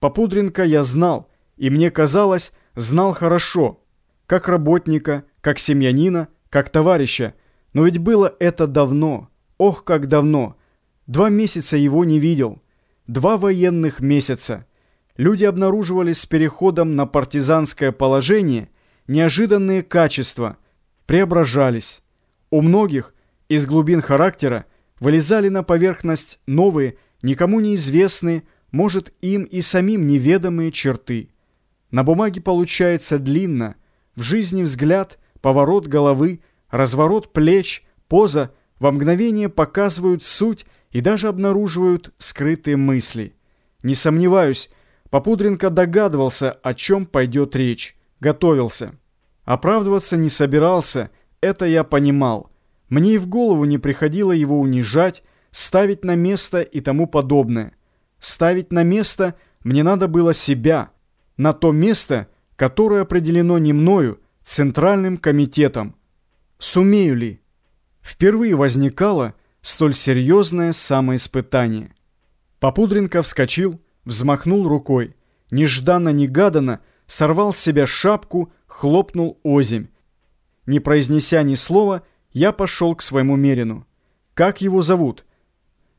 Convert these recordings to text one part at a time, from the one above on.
Попудренко я знал, и мне казалось, знал хорошо, как работника, как семьянина, как товарища, но ведь было это давно, ох, как давно. Два месяца его не видел, два военных месяца. Люди обнаруживали с переходом на партизанское положение неожиданные качества, преображались. У многих из глубин характера вылезали на поверхность новые, никому неизвестные, может, им и самим неведомые черты. На бумаге получается длинно, в жизни взгляд, поворот головы, разворот плеч, поза во мгновение показывают суть и даже обнаруживают скрытые мысли. Не сомневаюсь, Попудренко догадывался, о чем пойдет речь, готовился. Оправдываться не собирался, это я понимал. Мне и в голову не приходило его унижать, ставить на место и тому подобное. Ставить на место мне надо было себя, на то место, которое определено не мною, Центральным комитетом. Сумею ли? Впервые возникало столь серьезное самоиспытание. Попудренко вскочил, взмахнул рукой. Нежданно-негаданно сорвал с себя шапку, хлопнул озимь. Не произнеся ни слова, я пошел к своему Мерину. «Как его зовут?»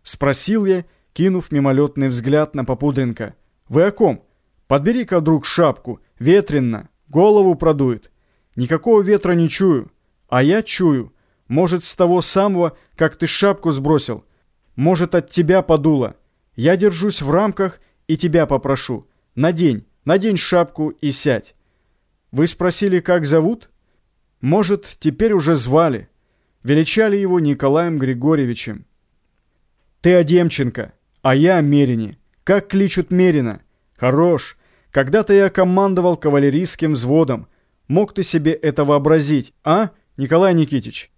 Спросил я, кинув мимолетный взгляд на Попудренко. «Вы о ком? Подбери-ка, друг, шапку. Ветренно. Голову продует. Никакого ветра не чую. А я чую. Может, с того самого, как ты шапку сбросил. Может, от тебя подуло. Я держусь в рамках и тебя попрошу. Надень, надень шапку и сядь. Вы спросили, как зовут? Может, теперь уже звали. Величали его Николаем Григорьевичем. Ты Одемченко, а я Мерине. Как кличут Мерина? Хорош. Когда-то я командовал кавалерийским взводом. Мог ты себе это вообразить, а, Николай Никитич?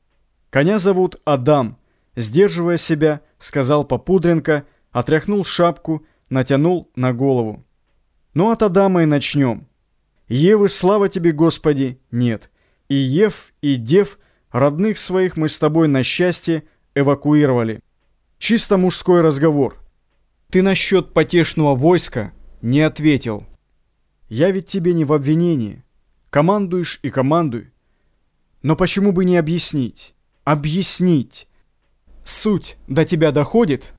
Коня зовут Адам. Сдерживая себя, сказал Попудренко, отряхнул шапку, натянул на голову. Ну, от Адама и начнем. Евы, слава тебе, Господи, нет. И Ев, и Дев, родных своих мы с тобой на счастье эвакуировали. Чисто мужской разговор. Ты насчет потешного войска не ответил. Я ведь тебе не в обвинении. Командуешь и командуй. Но почему бы не объяснить? Объяснить. Суть до тебя доходит?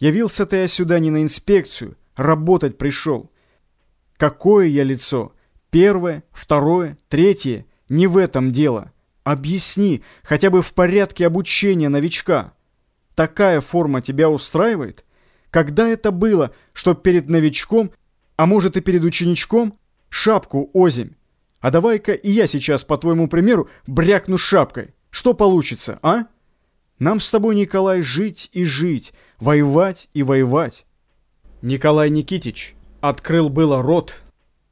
Явился-то я сюда не на инспекцию, работать пришел. Какое я лицо? Первое, второе, третье? Не в этом дело. Объясни, хотя бы в порядке обучения новичка. Такая форма тебя устраивает? Когда это было, что перед новичком, а может и перед ученичком, шапку озимь? А давай-ка и я сейчас, по твоему примеру, брякну шапкой. Что получится, а? Нам с тобой, Николай, жить и жить, воевать и воевать. Николай Никитич открыл было рот,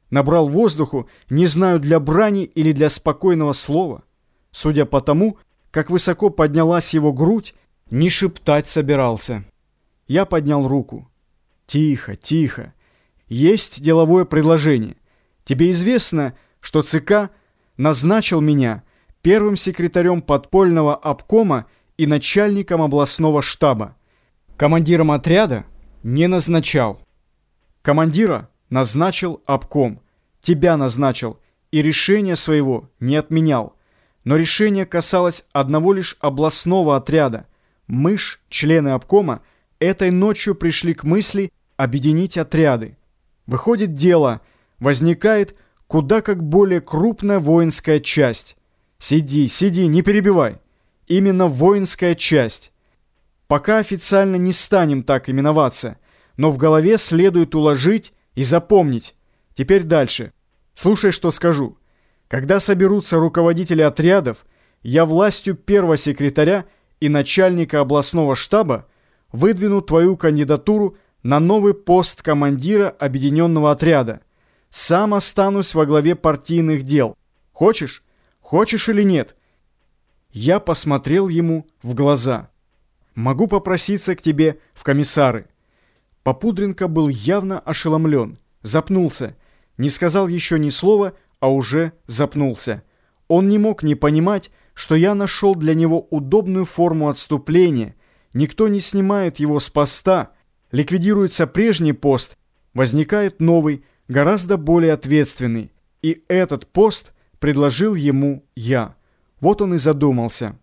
набрал воздуху, не знаю, для брани или для спокойного слова. Судя по тому, как высоко поднялась его грудь, не шептать собирался. Я поднял руку. Тихо, тихо. Есть деловое предложение. Тебе известно, что ЦК назначил меня первым секретарем подпольного обкома и начальником областного штаба. Командиром отряда не назначал. Командира назначил обком, тебя назначил и решение своего не отменял. Но решение касалось одного лишь областного отряда. Мы члены обкома, этой ночью пришли к мысли объединить отряды. Выходит дело, возникает куда как более крупная воинская часть. Сиди, сиди, не перебивай. Именно воинская часть. Пока официально не станем так именоваться, но в голове следует уложить и запомнить. Теперь дальше. Слушай, что скажу. Когда соберутся руководители отрядов, я властью первого секретаря и начальника областного штаба выдвину твою кандидатуру на новый пост командира объединенного отряда. Сам останусь во главе партийных дел. Хочешь? Хочешь или нет? Я посмотрел ему в глаза. Могу попроситься к тебе в комиссары. Попудренко был явно ошеломлен, запнулся, не сказал еще ни слова, а уже запнулся. Он не мог не понимать, что я нашел для него удобную форму отступления. Никто не снимает его с поста, ликвидируется прежний пост, возникает новый, гораздо более ответственный. И этот пост предложил ему я. Вот он и задумался.